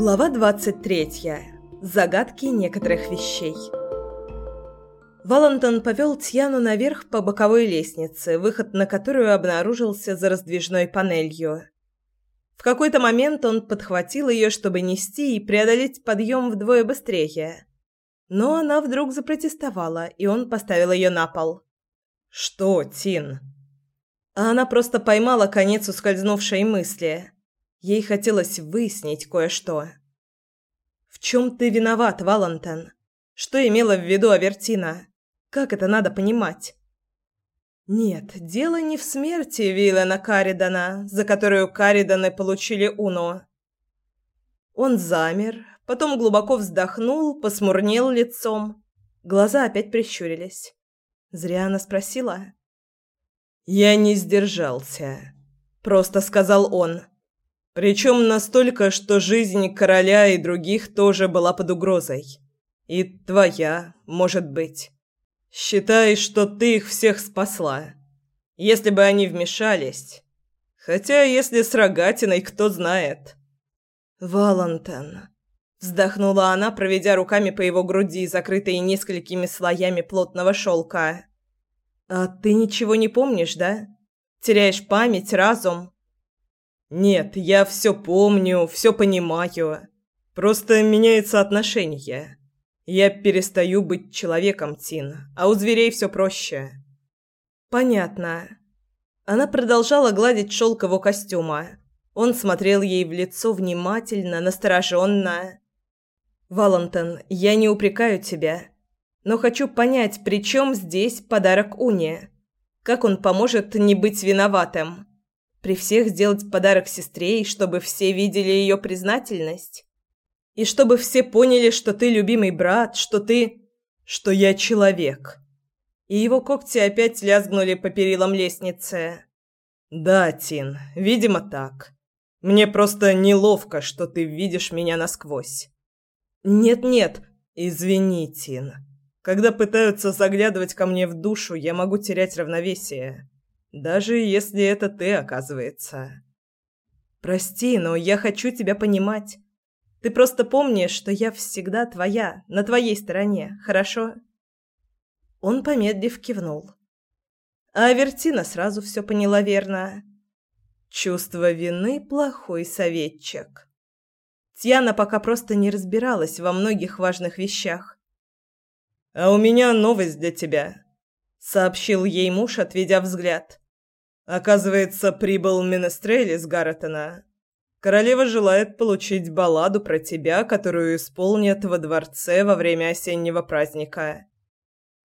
Глава 23. Загадки некоторых вещей. Валентон повел Тьяну наверх по боковой лестнице, выход на которую обнаружился за раздвижной панелью. В какой-то момент он подхватил ее, чтобы нести и преодолеть подъем вдвое быстрее. Но она вдруг запротестовала, и он поставил ее на пол. «Что, Тин?» А она просто поймала конец ускользнувшей мысли – Ей хотелось выяснить кое-что. «В чем ты виноват, Валентин? Что имела в виду Авертина? Как это надо понимать?» «Нет, дело не в смерти Виллена Каридана, за которую Кариданы получили Уну». Он замер, потом глубоко вздохнул, посмурнел лицом. Глаза опять прищурились. Зря она спросила. «Я не сдержался», — просто сказал он. Причем настолько, что жизнь короля и других тоже была под угрозой. И твоя, может быть. Считай, что ты их всех спасла. Если бы они вмешались. Хотя, если с рогатиной, кто знает. Валентин. Вздохнула она, проведя руками по его груди, закрытой несколькими слоями плотного шелка. «А ты ничего не помнишь, да? Теряешь память, разум?» Нет, я все помню, все понимаю. Просто меняется отношение. Я перестаю быть человеком, Тин, а у зверей все проще. Понятно. Она продолжала гладить шелк его костюма. Он смотрел ей в лицо внимательно, настороженно. «Валентин, я не упрекаю тебя, но хочу понять, при чем здесь подарок Уне? Как он поможет не быть виноватым?» При всех сделать подарок сестре, и чтобы все видели ее признательность. И чтобы все поняли, что ты любимый брат, что ты... что я человек. И его когти опять лязгнули по перилам лестницы. Да, Тин, видимо так. Мне просто неловко, что ты видишь меня насквозь. Нет-нет, извини, Тин. Когда пытаются заглядывать ко мне в душу, я могу терять равновесие. Даже если это ты, оказывается. Прости, но я хочу тебя понимать. Ты просто помнишь, что я всегда твоя, на твоей стороне, хорошо? Он помедлив кивнул. А Авертина сразу все поняла верно. Чувство вины плохой советчик. Тьяна пока просто не разбиралась во многих важных вещах. А у меня новость для тебя, сообщил ей муж, отведя взгляд. Оказывается, прибыл Менестрель из Гарретона. Королева желает получить балладу про тебя, которую исполнят во дворце во время осеннего праздника.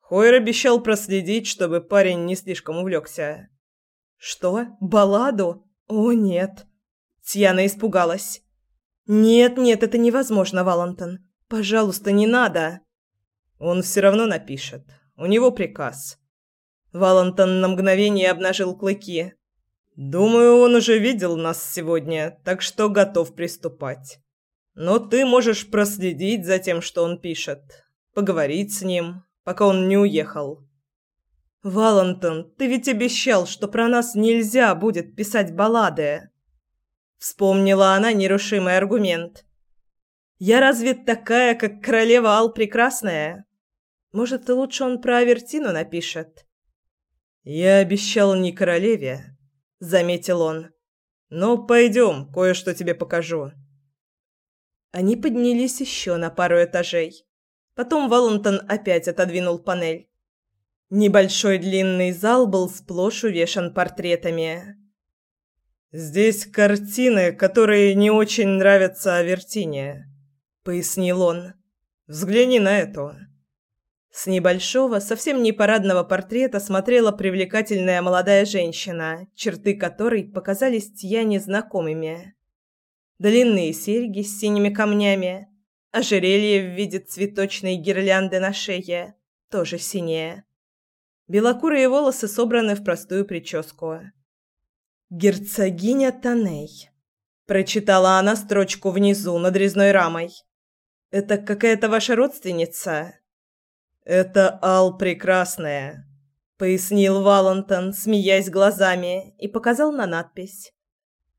Хойер обещал проследить, чтобы парень не слишком увлекся. «Что? Балладу? О, нет!» Тьяна испугалась. «Нет, нет, это невозможно, Валентон. Пожалуйста, не надо!» «Он все равно напишет. У него приказ. Валентон на мгновение обнажил клыки. «Думаю, он уже видел нас сегодня, так что готов приступать. Но ты можешь проследить за тем, что он пишет, поговорить с ним, пока он не уехал». «Валентон, ты ведь обещал, что про нас нельзя будет писать баллады!» Вспомнила она нерушимый аргумент. «Я разве такая, как королева Ал Прекрасная? Может, лучше он про Авертину напишет?» «Я обещал не королеве», — заметил он. «Но пойдем, кое-что тебе покажу». Они поднялись еще на пару этажей. Потом Валентон опять отодвинул панель. Небольшой длинный зал был сплошь увешан портретами. «Здесь картины, которые не очень нравятся Авертине», — пояснил он. «Взгляни на эту». С небольшого, совсем не парадного портрета смотрела привлекательная молодая женщина, черты которой показались Тьяне знакомыми. Длинные серьги с синими камнями, ожерелье в виде цветочной гирлянды на шее, тоже синее. Белокурые волосы собраны в простую прическу. «Герцогиня Таней», — прочитала она строчку внизу над резной рамой. «Это какая-то ваша родственница?» «Это Ал Прекрасная», — пояснил Валентон, смеясь глазами, и показал на надпись.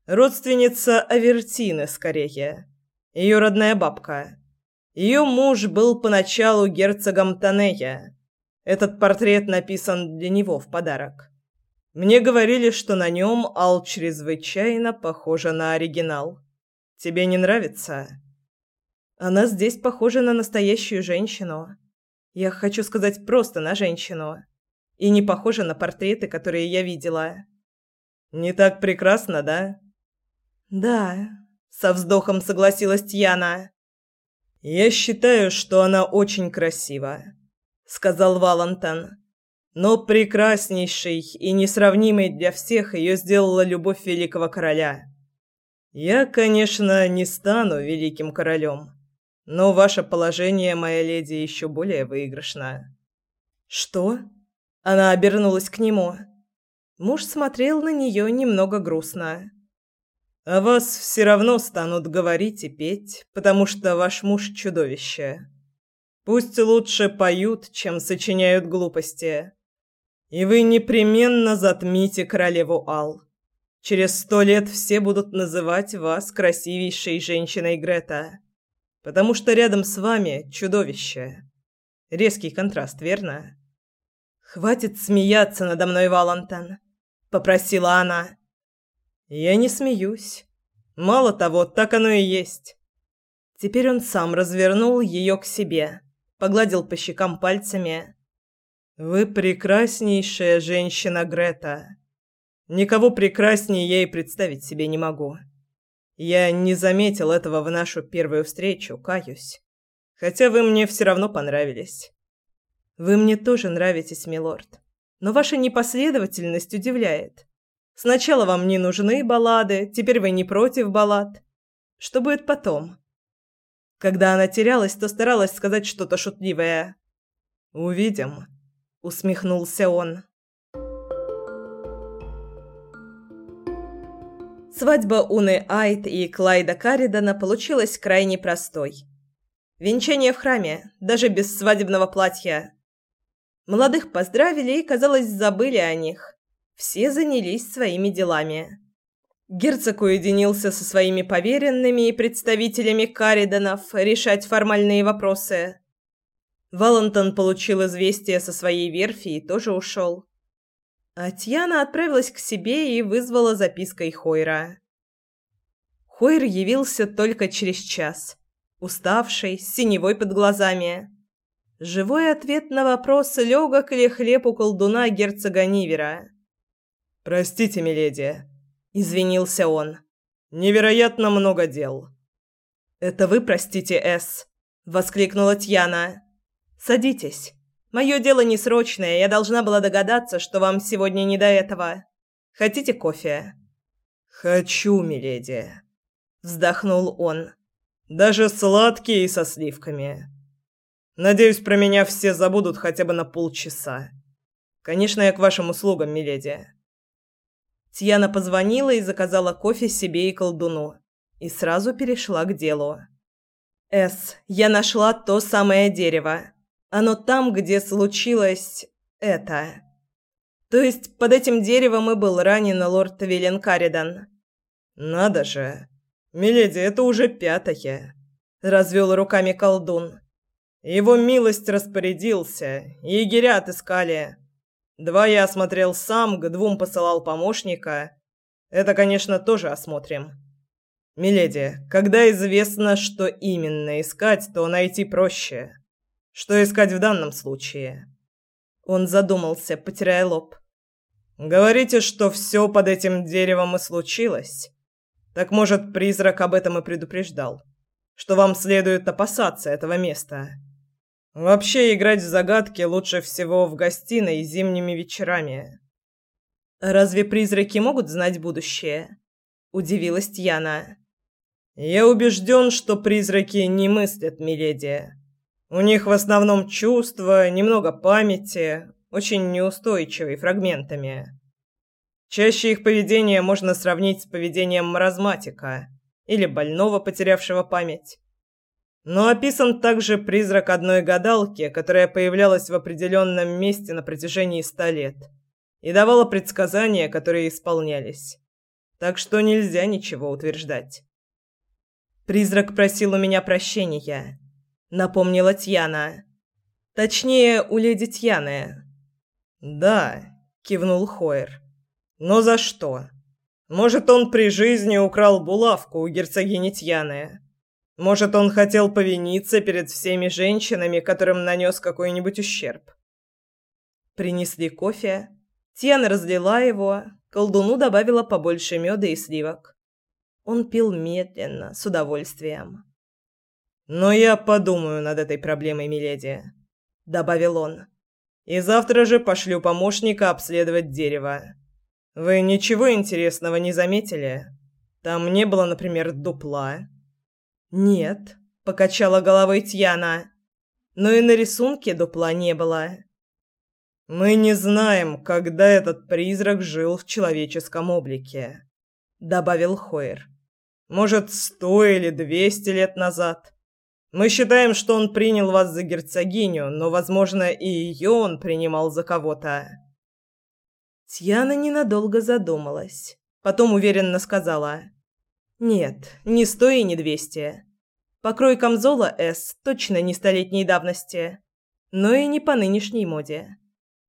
«Родственница Авертины, скорее. Ее родная бабка. Ее муж был поначалу герцогом Танея. Этот портрет написан для него в подарок. Мне говорили, что на нем Ал чрезвычайно похожа на оригинал. Тебе не нравится? Она здесь похожа на настоящую женщину. Я хочу сказать просто на женщину. И не похожа на портреты, которые я видела. Не так прекрасно, да? Да, со вздохом согласилась Тьяна. Я считаю, что она очень красива, сказал Валентин. Но прекраснейшей и несравнимой для всех ее сделала любовь великого короля. Я, конечно, не стану великим королем, но ваше положение, моя леди, еще более выигрышно. Что? Она обернулась к нему. Муж смотрел на нее немного грустно. А вас все равно станут говорить и петь, потому что ваш муж чудовище. Пусть лучше поют, чем сочиняют глупости. И вы непременно затмите королеву Ал. Через сто лет все будут называть вас красивейшей женщиной Грета, потому что рядом с вами чудовище. Резкий контраст, верно? Хватит смеяться надо мной, Валентин, попросила она. Я не смеюсь. Мало того, так оно и есть. Теперь он сам развернул ее к себе, погладил по щекам пальцами. Вы прекраснейшая женщина, Грета. Никого прекраснее я и представить себе не могу. Я не заметил этого в нашу первую встречу, каюсь. Хотя вы мне все равно понравились. Вы мне тоже нравитесь, милорд. Но ваша непоследовательность удивляет. Сначала вам не нужны баллады, теперь вы не против баллад. Что будет потом? Когда она терялась, то старалась сказать что-то шутливое. Увидим, усмехнулся он. Свадьба Уны Айт и Клайда Каридана получилась крайне простой. Венчание в храме, даже без свадебного платья. Молодых поздравили и, казалось, забыли о них. Все занялись своими делами. Герцог уединился со своими поверенными и представителями Кариданов решать формальные вопросы. Валентон получил известие со своей верфи и тоже ушел. А Тьяна отправилась к себе и вызвала запиской Хойра. Хойр явился только через час, уставший, с синевой под глазами. Живой ответ на вопрос, легок ли хлеб у колдуна герцога Нивера. «Простите, миледи», — извинился он. «Невероятно много дел». «Это вы простите, С», — воскликнула Тьяна. «Садитесь. Мое дело не срочное, я должна была догадаться, что вам сегодня не до этого. Хотите кофе?» «Хочу, миледи», — вздохнул он. «Даже сладкие и со сливками. Надеюсь, про меня все забудут хотя бы на полчаса. Конечно, я к вашим услугам, миледи». Тьяна позвонила и заказала кофе себе и колдуну. И сразу перешла к делу. «Эс, я нашла то самое дерево. Оно там, где случилось... это...» «То есть под этим деревом и был ранен лорд Виллен Каридан?» «Надо же! Миледи, это уже пятое!» — развел руками колдун. «Его милость распорядился, егеря отыскали». Два я осмотрел сам, к двум посылал помощника. Это, конечно, тоже осмотрим. Миледи, когда известно, что именно искать, то найти проще. Что искать в данном случае? Он задумался, потирая лоб. Говорите, что все под этим деревом и случилось. Так может, призрак об этом и предупреждал, что вам следует опасаться этого места. Вообще играть в загадки лучше всего в гостиной зимними вечерами. Разве призраки могут знать будущее? удивилась Яна. Я убежден, что призраки не мыслят, миледи. У них в основном чувства, немного памяти, очень неустойчивые фрагментами. Чаще их поведение можно сравнить с поведением маразматика или больного, потерявшего память. Но описан также призрак одной гадалки, которая появлялась в определенном месте на протяжении ста лет и давала предсказания, которые исполнялись. Так что нельзя ничего утверждать. Призрак просил у меня прощения, напомнила Тьяна. Точнее, у леди Тьяны. Да, кивнул Хойер. Но за что? Может, он при жизни украл булавку у герцогини Тьяны? Может, он хотел повиниться перед всеми женщинами, которым нанес какой-нибудь ущерб? Принесли кофе. Тьяна разлила его, колдуну добавила побольше меда и сливок. Он пил медленно, с удовольствием. «Но я подумаю над этой проблемой, миледи», — добавил он. «И завтра же пошлю помощника обследовать дерево. Вы ничего интересного не заметили? Там не было, например, дупла?» «Нет», — покачала головой Тьяна. «Но и на рисунке дупла не было». Мы не знаем, когда этот призрак жил в человеческом облике, добавил Хойер. Может, сто или двести лет назад. Мы считаем, что он принял вас за герцогиню, но, возможно, и ее он принимал за кого-то. Тьяна ненадолго задумалась, потом уверенно сказала: "Нет, не сто и не двести. Покрой камзола С точно не столетней давности, но и не по нынешней моде.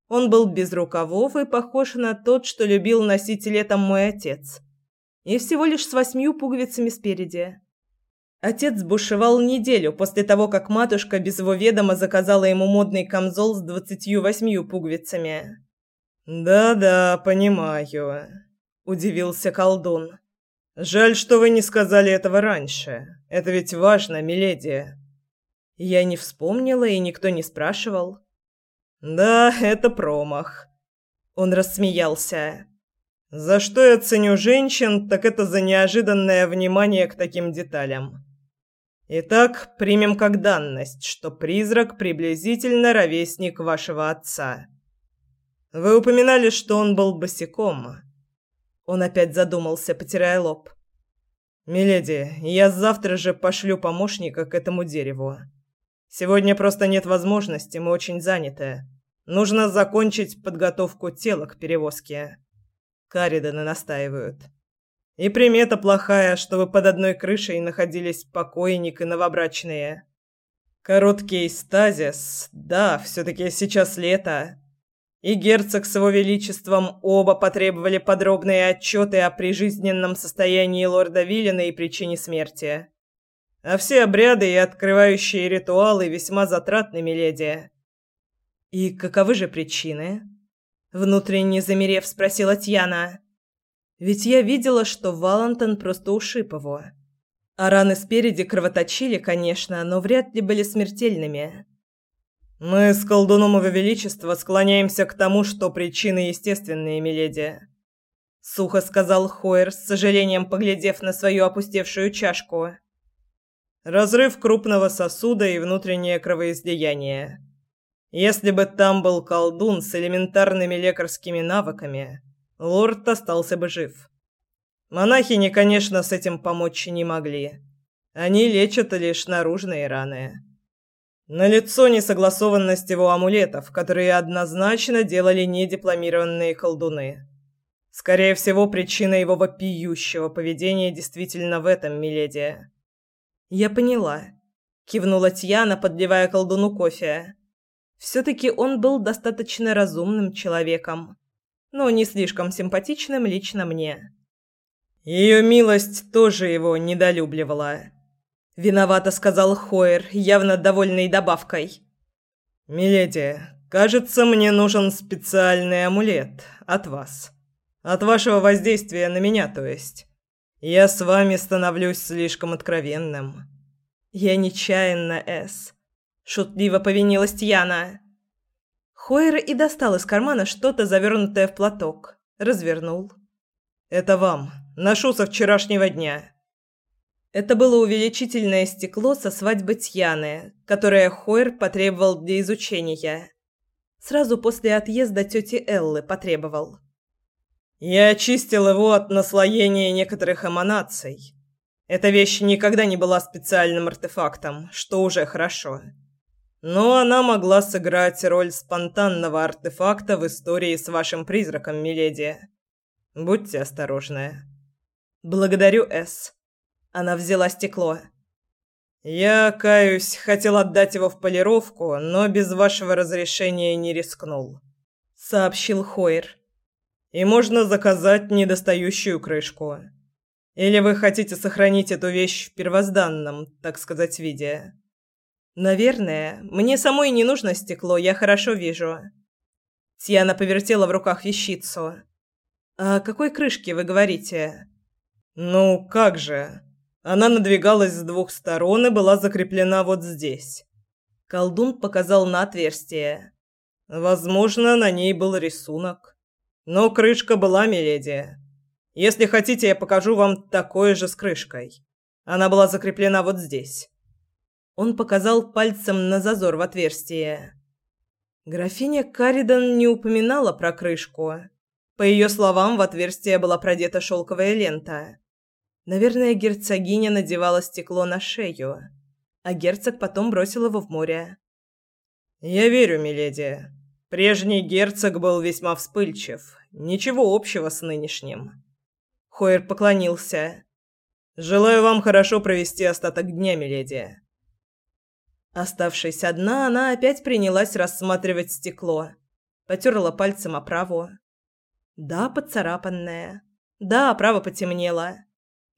Он был без рукавов и похож на тот, что любил носить летом мой отец. И всего лишь с восьмью пуговицами спереди. Отец бушевал неделю после того, как матушка без его ведома заказала ему модный камзол с двадцатью восьмью пуговицами. «Да-да, понимаю», – удивился колдун. «Жаль, что вы не сказали этого раньше. Это ведь важно, миледи». Я не вспомнила, и никто не спрашивал. Да, это промах. Он рассмеялся. За что я ценю женщин, так это за неожиданное внимание к таким деталям. Итак, примем как данность, что призрак приблизительно ровесник вашего отца. Вы упоминали, что он был босиком. Он опять задумался, потирая лоб. Миледи, я завтра же пошлю помощника к этому дереву. Сегодня просто нет возможности, мы очень заняты. Нужно закончить подготовку тела к перевозке. Кариданы настаивают. И примета плохая, чтобы под одной крышей находились покойник и новобрачные. Короткий стазис. Да, все таки сейчас лето. И герцог с его величеством оба потребовали подробные отчеты о прижизненном состоянии лорда Виллина и причине смерти. А все обряды и открывающие ритуалы весьма затратны, миледи. И каковы же причины? Внутренне замерев, спросила Тьяна. Ведь я видела, что Валентон просто ушиб его. А раны спереди кровоточили, конечно, но вряд ли были смертельными. Мы с колдуном его величества склоняемся к тому, что причины естественные, миледи. Сухо сказал Хойер, с сожалением поглядев на свою опустевшую чашку. Разрыв крупного сосуда и внутреннее кровоизлияние. Если бы там был колдун с элементарными лекарскими навыками, лорд остался бы жив. Монахини, конечно, с этим помочь не могли. Они лечат лишь наружные раны. Налицо несогласованность его амулетов, которые однозначно делали недипломированные колдуны. Скорее всего, причина его вопиющего поведения действительно в этом, миледи. «Я поняла», — кивнула Тьяна, подливая колдуну кофе. «Все-таки он был достаточно разумным человеком, но не слишком симпатичным лично мне». «Ее милость тоже его недолюбливала», — виновато сказал Хойер, явно довольный добавкой. «Миледи, кажется, мне нужен специальный амулет от вас. От вашего воздействия на меня, то есть. Я с вами становлюсь слишком откровенным. Я нечаянно, Эс. Шутливо повинилась Тьяна. Хойер и достал из кармана что-то завернутое в платок. Развернул. Это вам. Ношу со вчерашнего дня. Это было увеличительное стекло со свадьбы Тьяны, которое Хойер потребовал для изучения. Сразу после отъезда тети Эллы потребовал. Я очистил его от наслоения некоторых эманаций. Эта вещь никогда не была специальным артефактом, что уже хорошо. Но она могла сыграть роль спонтанного артефакта в истории с вашим призраком, миледи. Будьте осторожны. Благодарю, С. Она взяла стекло. «Я, каюсь, хотел отдать его в полировку, но без вашего разрешения не рискнул», — сообщил Хойер. «И можно заказать недостающую крышку. Или вы хотите сохранить эту вещь в первозданном, так сказать, виде?» «Наверное. Мне самой не нужно стекло, я хорошо вижу». Тьяна повертела в руках вещицу. «О какой крышке вы говорите?» «Ну, как же. Она надвигалась с двух сторон и была закреплена вот здесь». Колдун показал на отверстие. «Возможно, на ней был рисунок. Но крышка была, миледи. Если хотите, я покажу вам такое же с крышкой. Она была закреплена вот здесь». Он показал пальцем на зазор в отверстие. Графиня Каридан не упоминала про крышку. По ее словам, в отверстие была продета шелковая лента. Наверное, герцогиня надевала стекло на шею, а герцог потом бросил его в море. «Я верю, миледи. Прежний герцог был весьма вспыльчив. Ничего общего с нынешним». Хойер поклонился. «Желаю вам хорошо провести остаток дня, миледи». Оставшись одна, она опять принялась рассматривать стекло. Потерла пальцем оправу. Да, поцарапанное. Да, оправа потемнела.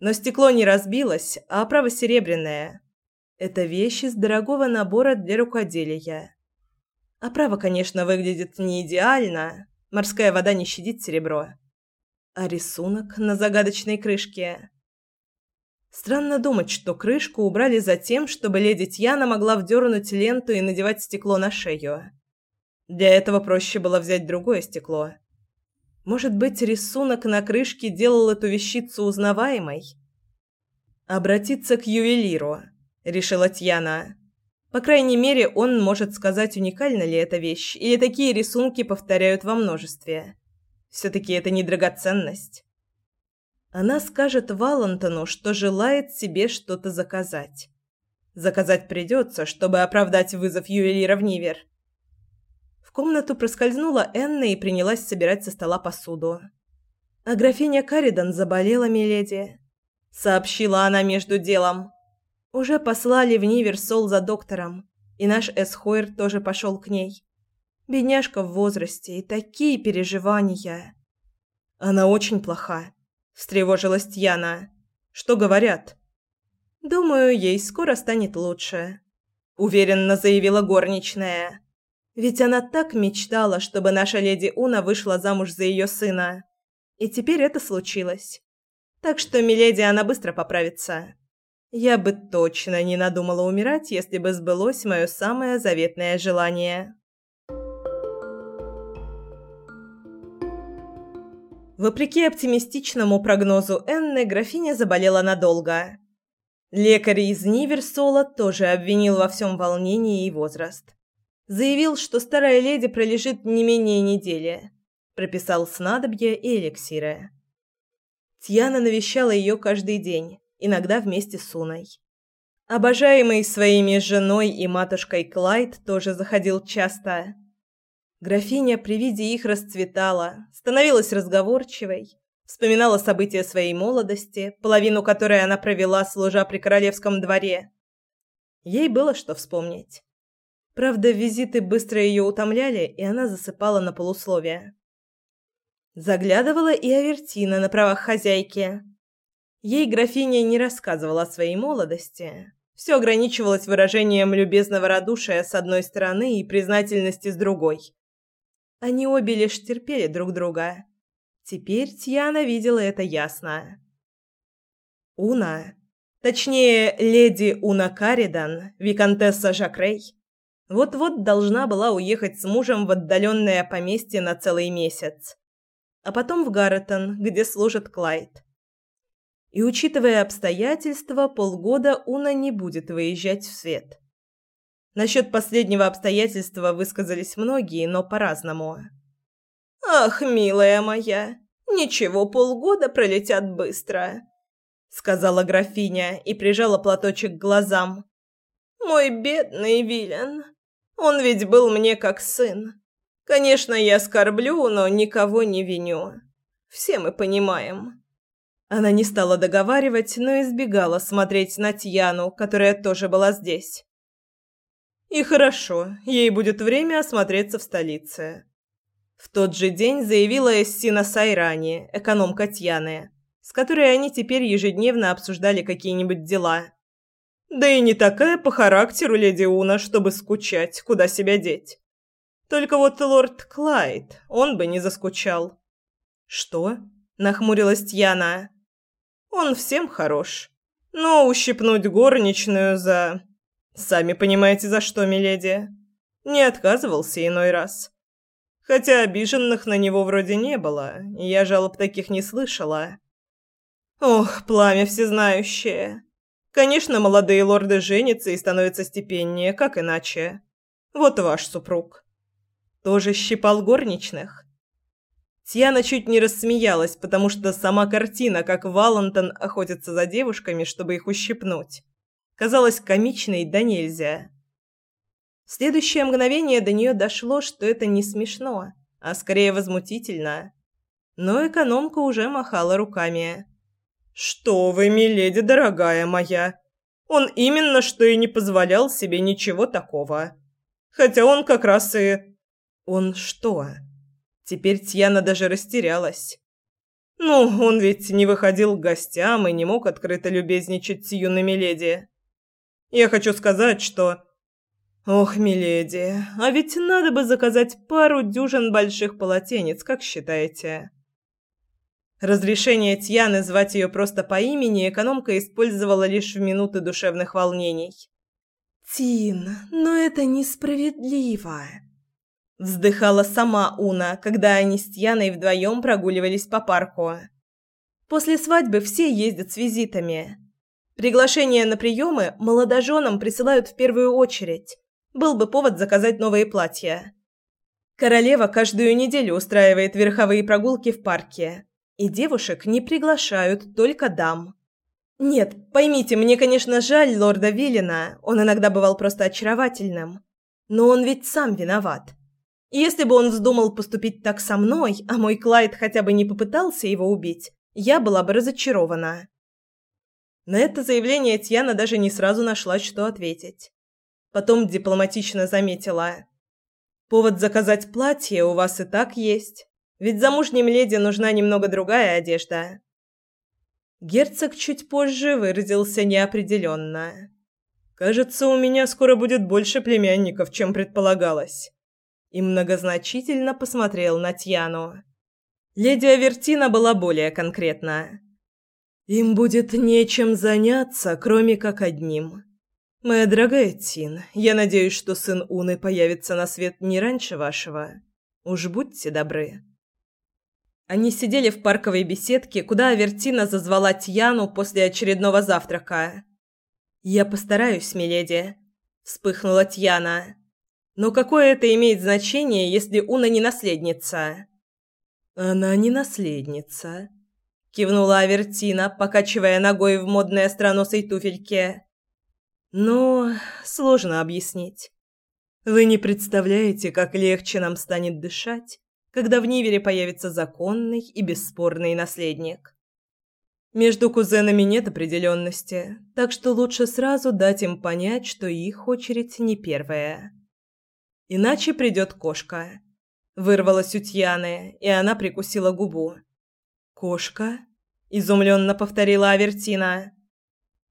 Но стекло не разбилось, а оправа серебряная. Это вещь из дорогого набора для рукоделия. Оправа, конечно, выглядит не идеально. Морская вода не щадит серебро. А рисунок на загадочной крышке Странно думать, что крышку убрали за тем, чтобы леди Тьяна могла вдернуть ленту и надевать стекло на шею. Для этого проще было взять другое стекло. Может быть, рисунок на крышке делал эту вещицу узнаваемой? «Обратиться к ювелиру», — решила Тьяна. «По крайней мере, он может сказать, уникальна ли эта вещь, или такие рисунки повторяют во множестве. Все-таки это не драгоценность». Она скажет Валентону, что желает себе что-то заказать. Заказать придется, чтобы оправдать вызов ювелира в Нивер. В комнату проскользнула Энна и принялась собирать со стола посуду. «А графиня Каридан заболела, миледи», — сообщила она между делом. «Уже послали в Нивер Сол за доктором, и наш Эсхойр тоже пошел к ней. Бедняжка в возрасте и такие переживания. Она очень плоха встревожилась Тьяна. Что говорят? Думаю, ей скоро станет лучше, уверенно заявила горничная. Ведь она так мечтала, чтобы наша леди Уна вышла замуж за ее сына. И теперь это случилось. Так что, миледи, она быстро поправится. Я бы точно не надумала умирать, если бы сбылось мое самое заветное желание. Вопреки оптимистичному прогнозу Энны, графиня заболела надолго. Лекарь из Ниверсола тоже обвинил во всем волнении и возраст. Заявил, что старая леди пролежит не менее недели. Прописал снадобья и эликсиры. Тьяна навещала ее каждый день, иногда вместе с Уной. Обожаемый своими женой и матушкой Клайд тоже заходил часто. Графиня при виде их расцветала, становилась разговорчивой, вспоминала события своей молодости, половину которой она провела, служа при королевском дворе. Ей было что вспомнить. Правда, визиты быстро ее утомляли, и она засыпала на полусловие. Заглядывала и Авертина на правах хозяйки. Ей графиня не рассказывала о своей молодости. Все ограничивалось выражением любезного радушия с одной стороны и признательности с другой. Они обе лишь терпели друг друга. Теперь Тьяна видела это ясно. Уна, точнее, леди Уна Каридан, виконтесса Жакрей, вот-вот должна была уехать с мужем в отдаленное поместье на целый месяц, а потом в Гарретон, где служит Клайд. И учитывая обстоятельства, полгода Уна не будет выезжать в свет. Насчет последнего обстоятельства высказались многие, но по-разному. «Ах, милая моя, ничего, полгода пролетят быстро», — сказала графиня и прижала платочек к глазам. «Мой бедный Вилен, он ведь был мне как сын. Конечно, я скорблю, но никого не виню. Все мы понимаем. Она не стала договаривать, но избегала смотреть на Тьяну, которая тоже была здесь. И хорошо, ей будет время осмотреться в столице. В тот же день заявила Эссина Сайрани, экономка Тьяны, с которой они теперь ежедневно обсуждали какие-нибудь дела. Да и не такая по характеру леди Уна, чтобы скучать, куда себя деть. Только вот лорд Клайд, он бы не заскучал. «Что?» – нахмурилась Тьяна. «Он всем хорош. Но ущипнуть горничную за... Сами понимаете, за что, миледи. Не отказывался иной раз. Хотя обиженных на него вроде не было, я жалоб таких не слышала. Ох, пламя всезнающее. Конечно, молодые лорды женятся и становятся степеннее, как иначе. Вот ваш супруг. Тоже щипал горничных. Тьяна чуть не рассмеялась, потому что сама картина, как Валентон охотится за девушками, чтобы их ущипнуть, казалась комичной да нельзя. В следующее мгновение до нее дошло, что это не смешно, а скорее возмутительно. Но экономка уже махала руками. «Что вы, миледи, дорогая моя! Он именно что и не позволял себе ничего такого. Хотя он как раз и...» «Он что?» Теперь Тьяна даже растерялась. «Ну, он ведь не выходил к гостям и не мог открыто любезничать с юными леди. Я хочу сказать, что...» «Ох, миледи, а ведь надо бы заказать пару дюжин больших полотенец, как считаете?» Разрешение Тьяны звать ее просто по имени экономка использовала лишь в минуты душевных волнений. «Тин, но это несправедливо!» Вздыхала сама Уна, когда они с Тьяной вдвоем прогуливались по парку. После свадьбы все ездят с визитами. Приглашения на приемы молодоженам присылают в первую очередь. Был бы повод заказать новые платья. Королева каждую неделю устраивает верховые прогулки в парке. И девушек не приглашают, только дам. Нет, поймите, мне, конечно, жаль лорда Виллина, он иногда бывал просто очаровательным. Но он ведь сам виноват. Если бы он вздумал поступить так со мной, а мой Клайд хотя бы не попытался его убить, я была бы разочарована. На это заявление Тьяна даже не сразу нашла, что ответить. Потом дипломатично заметила. «Повод заказать платье у вас и так есть, ведь замужним леди нужна немного другая одежда». Герцог чуть позже выразился неопределенно. «Кажется, у меня скоро будет больше племянников, чем предполагалось» и многозначительно посмотрел на Тьяну. Леди Авертина была более конкретна. «Им будет нечем заняться, кроме как одним. Моя дорогая Тин, я надеюсь, что сын Уны появится на свет не раньше вашего. Уж будьте добры». Они сидели в парковой беседке, куда Авертина зазвала Тьяну после очередного завтрака. «Я постараюсь, миледи», — вспыхнула Тьяна. Но какое это имеет значение, если Уна не наследница? Она не наследница, кивнула Авертина, покачивая ногой в модной остроносой туфельке. Но сложно объяснить. Вы не представляете, как легче нам станет дышать, когда в Нивере появится законный и бесспорный наследник. Между кузенами нет определенности, так что лучше сразу дать им понять, что их очередь не первая. Иначе придет кошка. Вырвалась у Тьяны, и она прикусила губу. «Кошка?» – изумленно повторила Авертина.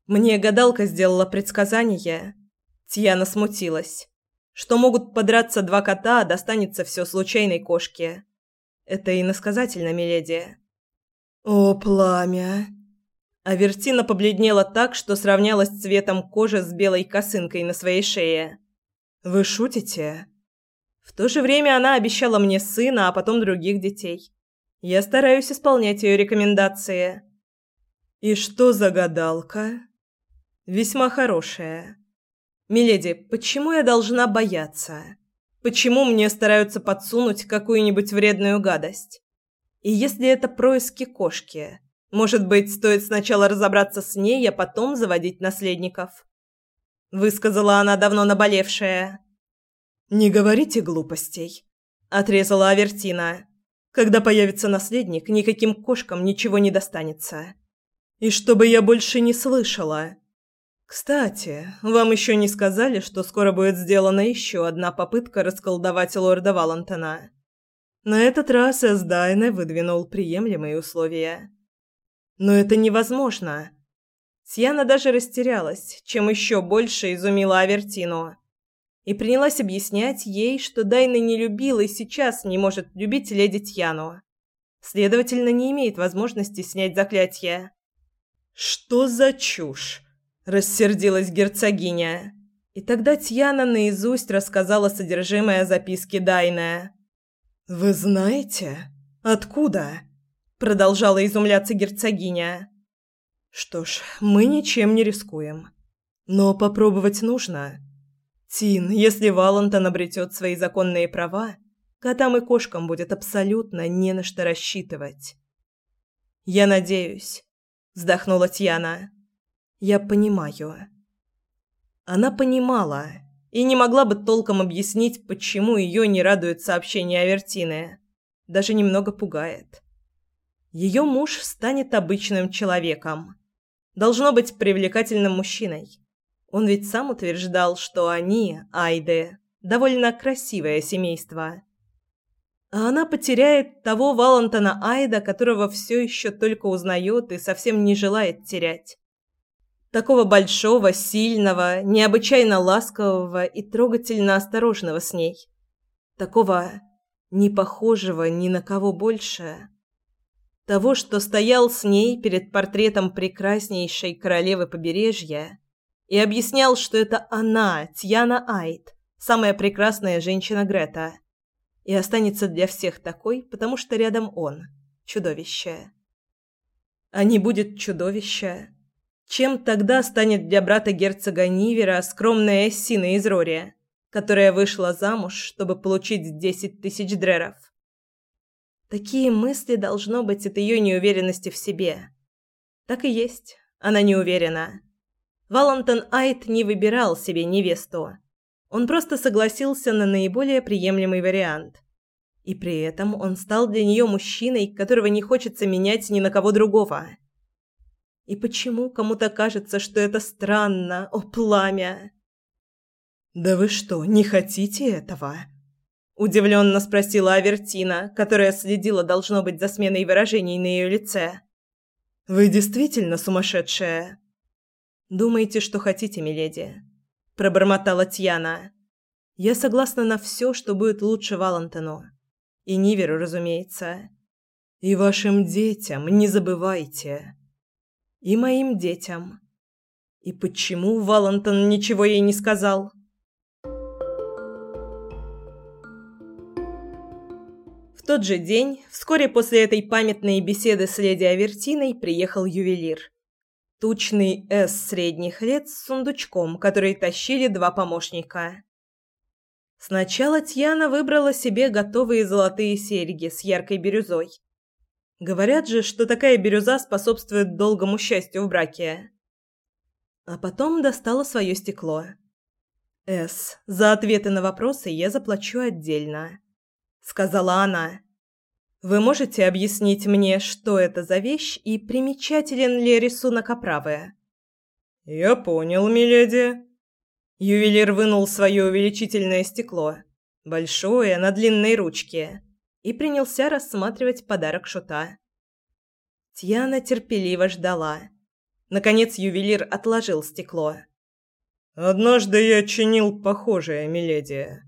«Мне гадалка сделала предсказание». Тьяна смутилась. Что могут подраться два кота, а достанется все случайной кошке. Это иносказательно, миледи. «О, пламя!» Авертина побледнела так, что сравнялась цветом кожи с белой косынкой на своей шее. Вы шутите? В то же время она обещала мне сына, а потом других детей. Я стараюсь исполнять ее рекомендации. И что за гадалка? Весьма хорошая. Миледи, почему я должна бояться? Почему мне стараются подсунуть какую-нибудь вредную гадость? И если это происки кошки, может быть, стоит сначала разобраться с ней, а потом заводить наследников? высказала она давно наболевшая. Не говорите глупостей, отрезала Авертина. Когда появится наследник, никаким кошкам ничего не достанется. И чтобы я больше не слышала. Кстати, вам еще не сказали, что скоро будет сделана еще одна попытка расколдовать лорда Валентона. На этот раз Эсдайне выдвинул приемлемые условия. Но это невозможно. Тьяна даже растерялась, чем еще больше изумила Авертину. И принялась объяснять ей, что Дайна не любил и сейчас не может любить леди Тьяну. Следовательно, не имеет возможности снять заклятие. «Что за чушь?» – рассердилась герцогиня. И тогда Тьяна наизусть рассказала содержимое записки Дайна. «Вы знаете? Откуда?» – продолжала изумляться герцогиня. Что ж, мы ничем не рискуем. Но попробовать нужно. Тин, если Валентон обретет свои законные права, котам и кошкам будет абсолютно не на что рассчитывать. «Я надеюсь», — вздохнула Тьяна. «Я понимаю». Она понимала и не могла бы толком объяснить, почему ее не радует сообщение Авертины. Даже немного пугает. Ее муж станет обычным человеком, должно быть привлекательным мужчиной. Он ведь сам утверждал, что они, Айде, довольно красивое семейство. А она потеряет того Валентона Айда, которого все еще только узнает и совсем не желает терять. Такого большого, сильного, необычайно ласкового и трогательно осторожного с ней. Такого не похожего ни на кого больше того, что стоял с ней перед портретом прекраснейшей королевы побережья и объяснял, что это она, Тьяна Айт, самая прекрасная женщина Грета, и останется для всех такой, потому что рядом он, чудовище. А не будет чудовища, чем тогда станет для брата герцога Нивера скромная Эссина из Рори, которая вышла замуж, чтобы получить десять тысяч дреров? Такие мысли должно быть от ее неуверенности в себе. Так и есть. Она не уверена. Валентон Айт не выбирал себе невесту. Он просто согласился на наиболее приемлемый вариант. И при этом он стал для нее мужчиной, которого не хочется менять ни на кого другого. И почему кому-то кажется, что это странно, о пламя? «Да вы что, не хотите этого?» Удивленно спросила Авертина, которая следила, должно быть, за сменой выражений на ее лице. «Вы действительно сумасшедшая?» «Думаете, что хотите, миледи?» Пробормотала Тьяна. «Я согласна на все, что будет лучше Валентону. И Ниверу, разумеется. И вашим детям, не забывайте. И моим детям. И почему Валентон ничего ей не сказал?» тот же день, вскоре после этой памятной беседы с леди Авертиной, приехал ювелир. Тучный эс средних лет с сундучком, который тащили два помощника. Сначала Тьяна выбрала себе готовые золотые серьги с яркой бирюзой. Говорят же, что такая бирюза способствует долгому счастью в браке. А потом достала свое стекло. «Эс, за ответы на вопросы я заплачу отдельно сказала она. Вы можете объяснить мне, что это за вещь и примечателен ли рисунок оправы? Я понял, миледи. Ювелир вынул свое увеличительное стекло, большое, на длинной ручке, и принялся рассматривать подарок шута. Тьяна терпеливо ждала. Наконец ювелир отложил стекло. «Однажды я чинил похожее, миледи.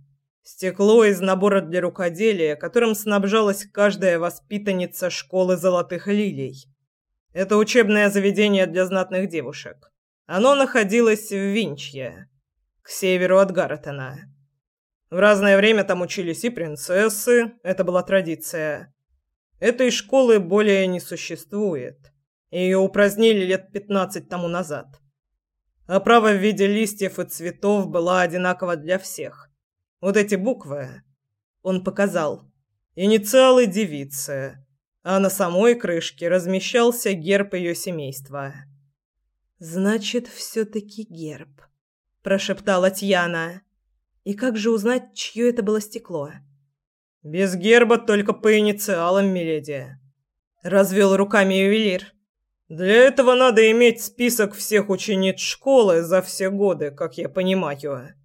Стекло из набора для рукоделия, которым снабжалась каждая воспитанница школы золотых лилий. Это учебное заведение для знатных девушек. Оно находилось в Винчье, к северу от Гарретона. В разное время там учились и принцессы, это была традиция. Этой школы более не существует. Ее упразднили лет пятнадцать тому назад. Оправа в виде листьев и цветов была одинакова для всех. Вот эти буквы. Он показал. Инициалы девицы. А на самой крышке размещался герб ее семейства. Значит, все таки герб, прошептала Тьяна. И как же узнать, чье это было стекло? Без герба только по инициалам, миледи. Развел руками ювелир. Для этого надо иметь список всех учениц школы за все годы, как я понимаю.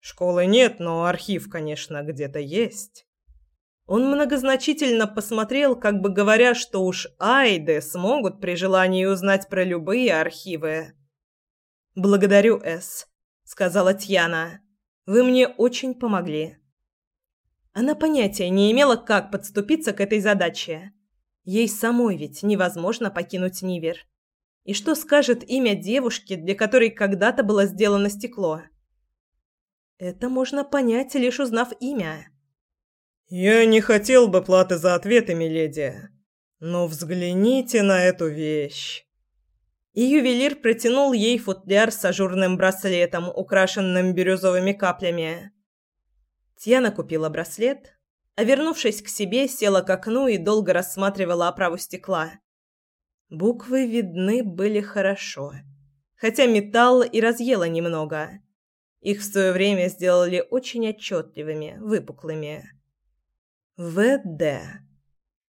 Школы нет, но архив, конечно, где-то есть. Он многозначительно посмотрел, как бы говоря, что уж Айды смогут при желании узнать про любые архивы. «Благодарю, С», — сказала Тьяна. «Вы мне очень помогли». Она понятия не имела, как подступиться к этой задаче. Ей самой ведь невозможно покинуть Нивер. И что скажет имя девушки, для которой когда-то было сделано стекло? Это можно понять, лишь узнав имя. «Я не хотел бы платы за ответы, миледи, но взгляните на эту вещь». И ювелир протянул ей футляр с ажурным браслетом, украшенным бирюзовыми каплями. Тьяна купила браслет, а вернувшись к себе, села к окну и долго рассматривала оправу стекла. Буквы видны были хорошо, хотя металл и разъело немного. Их в свое время сделали очень отчетливыми, выпуклыми. ВД.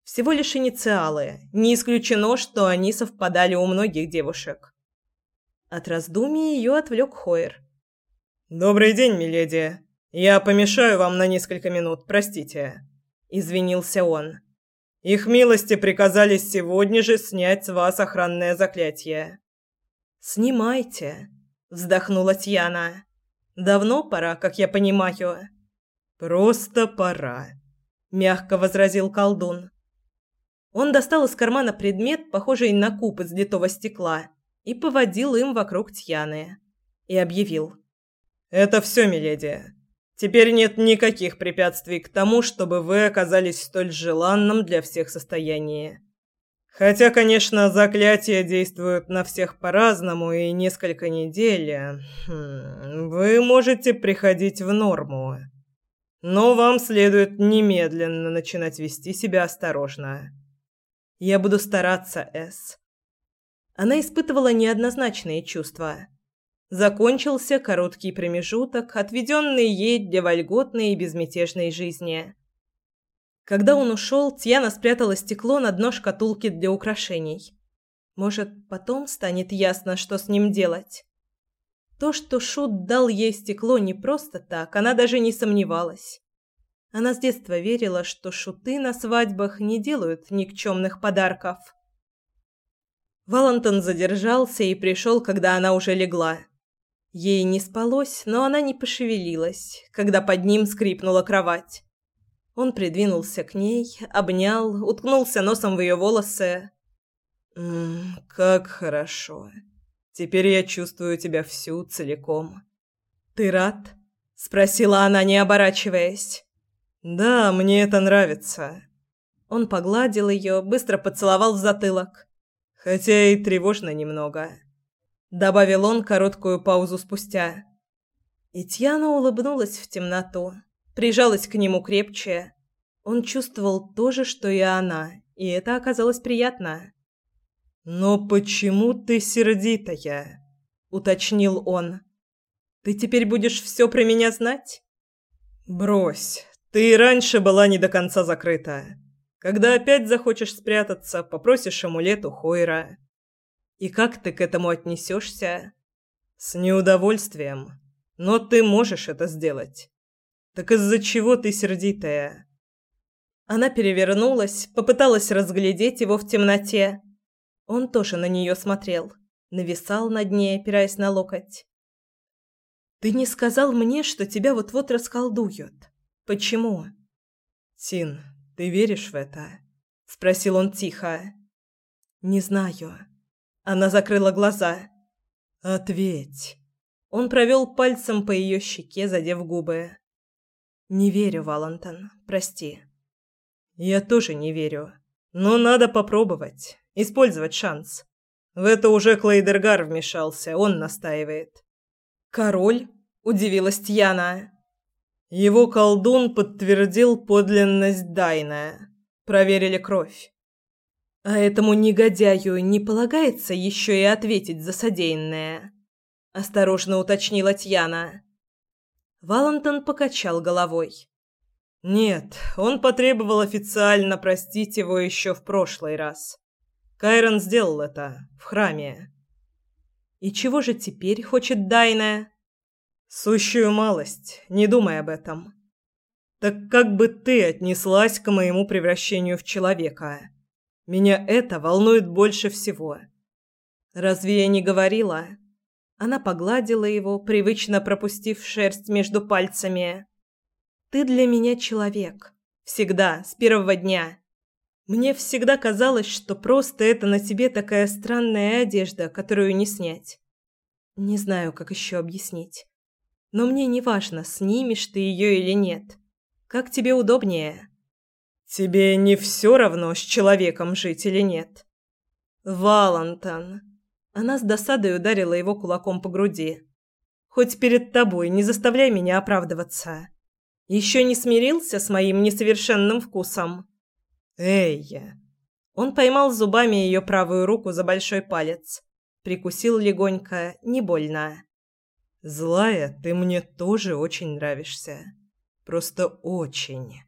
Всего лишь инициалы. Не исключено, что они совпадали у многих девушек. От раздумий ее отвлек Хойер. «Добрый день, миледи. «Я помешаю вам на несколько минут, простите», — извинился он. «Их милости приказали сегодня же снять с вас охранное заклятие». «Снимайте», — вздохнула Тьяна. «Давно пора, как я понимаю». «Просто пора», — мягко возразил колдун. Он достал из кармана предмет, похожий на куб из литого стекла, и поводил им вокруг Тьяны. И объявил. «Это все, миледи. Теперь нет никаких препятствий к тому, чтобы вы оказались столь желанном для всех состоянии. Хотя, конечно, заклятия действуют на всех по-разному, и несколько недель хм, вы можете приходить в норму. Но вам следует немедленно начинать вести себя осторожно. Я буду стараться, С. Она испытывала неоднозначные чувства. Закончился короткий промежуток, отведенный ей для вольготной и безмятежной жизни. Когда он ушел, Тьяна спрятала стекло на дно шкатулки для украшений. Может, потом станет ясно, что с ним делать. То, что Шут дал ей стекло не просто так, она даже не сомневалась. Она с детства верила, что шуты на свадьбах не делают никчемных подарков. Валентон задержался и пришел, когда она уже легла. Ей не спалось, но она не пошевелилась, когда под ним скрипнула кровать. Он придвинулся к ней, обнял, уткнулся носом в ее волосы. «Ммм, как хорошо. Теперь я чувствую тебя всю целиком». «Ты рад?» – спросила она, не оборачиваясь. «Да, мне это нравится». Он погладил ее, быстро поцеловал в затылок. «Хотя и тревожно немного» добавил он короткую паузу спустя. И Тьяна улыбнулась в темноту, прижалась к нему крепче. Он чувствовал то же, что и она, и это оказалось приятно. «Но почему ты сердитая?» — уточнил он. «Ты теперь будешь все про меня знать?» «Брось, ты и раньше была не до конца закрыта. Когда опять захочешь спрятаться, попросишь амулет у Хойра. И как ты к этому отнесешься? С неудовольствием. Но ты можешь это сделать. Так из-за чего ты сердитая? Она перевернулась, попыталась разглядеть его в темноте. Он тоже на нее смотрел, нависал над ней, опираясь на локоть. Ты не сказал мне, что тебя вот-вот расколдуют. Почему? Тин, ты веришь в это? спросил он тихо. Не знаю. Она закрыла глаза. «Ответь». Он провел пальцем по ее щеке, задев губы. «Не верю, Валентон. Прости». «Я тоже не верю. Но надо попробовать. Использовать шанс. В это уже Клейдергар вмешался. Он настаивает». «Король?» – удивилась Тьяна. Его колдун подтвердил подлинность Дайна. Проверили кровь. А этому негодяю не полагается еще и ответить за содеянное, осторожно уточнила Тьяна. Валентон покачал головой. Нет, он потребовал официально простить его еще в прошлый раз. Кайрон сделал это в храме. И чего же теперь хочет Дайна? Сущую малость, не думай об этом. Так как бы ты отнеслась к моему превращению в человека? Меня это волнует больше всего. Разве я не говорила? Она погладила его, привычно пропустив шерсть между пальцами. Ты для меня человек. Всегда, с первого дня. Мне всегда казалось, что просто это на тебе такая странная одежда, которую не снять. Не знаю, как еще объяснить. Но мне не важно, снимешь ты ее или нет. Как тебе удобнее. Тебе не все равно, с человеком жить или нет? Валентан. Она с досадой ударила его кулаком по груди. Хоть перед тобой не заставляй меня оправдываться. Еще не смирился с моим несовершенным вкусом. Эй! Он поймал зубами ее правую руку за большой палец. Прикусил легонько, не больно. Злая, ты мне тоже очень нравишься. Просто очень.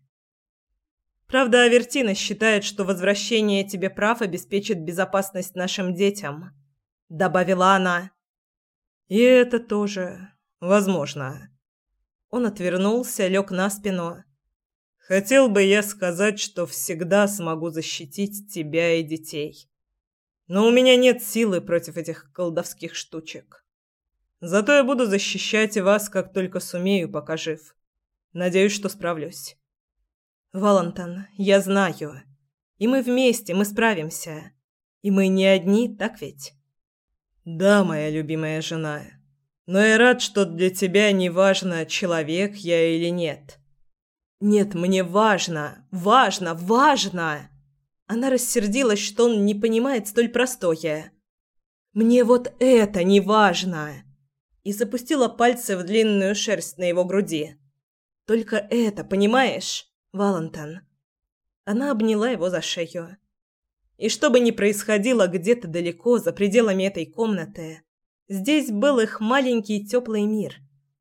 Правда, Авертина считает, что возвращение тебе прав обеспечит безопасность нашим детям, добавила она. И это тоже возможно. Он отвернулся, лег на спину Хотел бы я сказать, что всегда смогу защитить тебя и детей. Но у меня нет силы против этих колдовских штучек. Зато я буду защищать вас, как только сумею, пока жив. Надеюсь, что справлюсь. Валентин, я знаю. И мы вместе, мы справимся. И мы не одни, так ведь? Да, моя любимая жена. Но я рад, что для тебя не важно, человек я или нет. Нет, мне важно, важно, важно. Она рассердилась, что он не понимает столь простое. Мне вот это не важно. И запустила пальцы в длинную шерсть на его груди. Только это, понимаешь, Валентин? Она обняла его за шею. И что бы ни происходило где-то далеко, за пределами этой комнаты, здесь был их маленький теплый мир,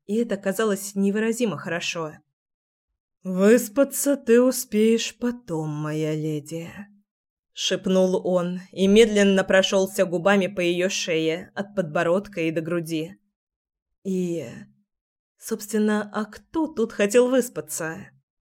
и это казалось невыразимо хорошо. «Выспаться ты успеешь потом, моя леди», — шепнул он и медленно прошелся губами по ее шее, от подбородка и до груди. И... Собственно, а кто тут хотел выспаться?